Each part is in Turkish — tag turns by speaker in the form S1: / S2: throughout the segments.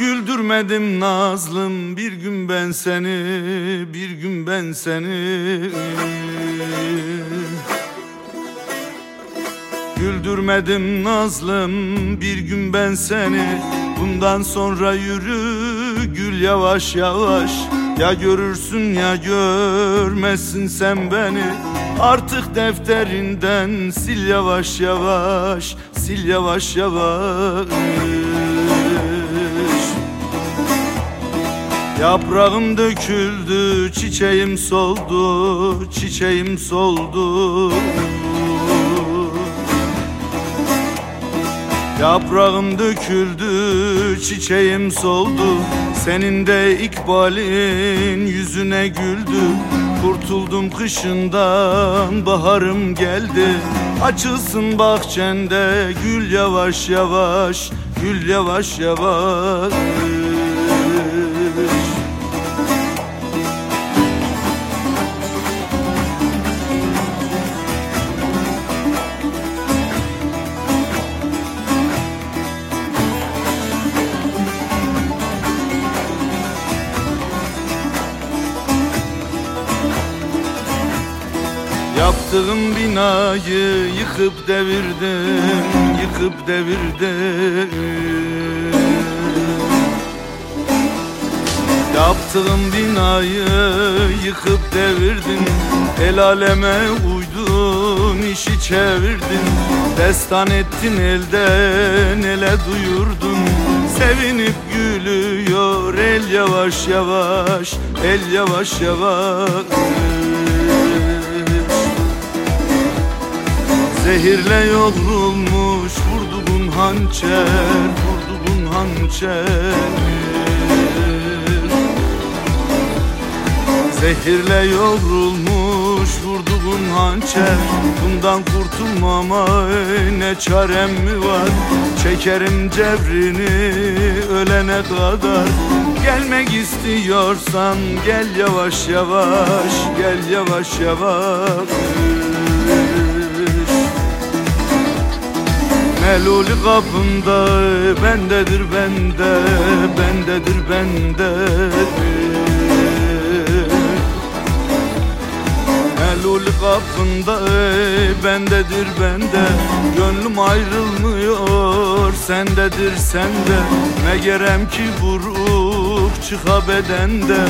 S1: Güldürmedim nazlım bir gün ben seni bir gün ben seni. Güldürmedim nazlım bir gün ben seni. Bundan sonra yürü gül yavaş yavaş. Ya görürsün ya görmezsin sen beni. Artık defterinden sil yavaş yavaş Sil yavaş yavaş Yaprağım döküldü, çiçeğim soldu, çiçeğim soldu. Yaprağım döküldü, çiçeğim soldu. Senin de ikbalin yüzüne güldü. Kurtuldum kışından, baharım geldi. Açılsın bahçende gül yavaş yavaş Gül yavaş yavaş Yaptığım binayı yıkıp devirdim Yıkıp devirdim. Yaptığım binayı yıkıp devirdin El aleme uydun işi çevirdin. Destan ettin elden ele duyurdun. Sevinip gülüyor el yavaş yavaş El yavaş yavaş Zehirle yoğrulmuş vurduğun hançer Vurduğun hançer. Zehirle yoğrulmuş vurduğun hançer Bundan kurtulmama ne çarem mi var? Çekerim cebrini ölene kadar. Gelmek istiyorsan gel yavaş yavaş Gel yavaş yavaş Melul kapında bendedir bende Bendedir bende. Melul kapında bendedir bende. Gönlüm ayrılmıyor sendedir sende. Megerem ki vurup çıka bedende.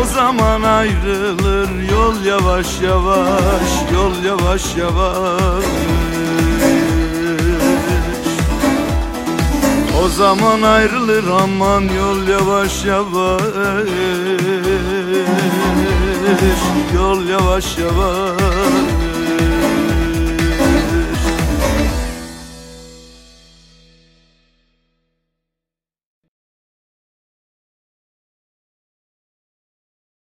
S1: O zaman ayrılır yol yavaş yavaş Yol yavaş yavaş O zaman ayrılır aman yol yavaş yavaş. Yol yavaş yavaş